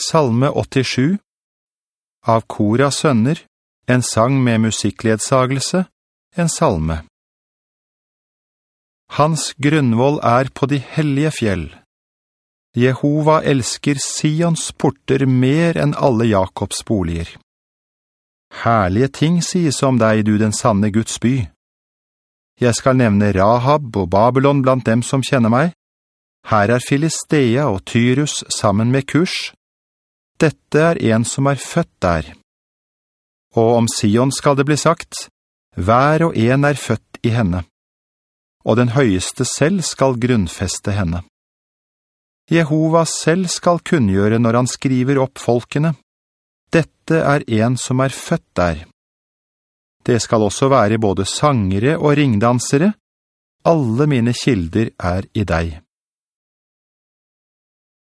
Salme 87 Av Koras sønner, en sang med musikkledsagelse, en salme. Hans grunnvoll er på de hellige fjell. Jehova elsker Sions porter mer enn alle Jakobs boliger. Herlige ting sies om deg, du den sanne Guds by. Jeg skal nevne Rahab og Babylon blant dem som kjenner meg. Her er Filistea og Tyrus sammen med Kurs. Dette er en som er født der. Og om Sion skal det bli sagt, hver og en er født i henne. Og den høyeste selv skal grunnfeste henne. Jehova selv skal kunngjøre når han skriver opp folkene. Dette er en som er født der. Det skal også være både sangere og ringdansere. Alle mine kilder er i deg.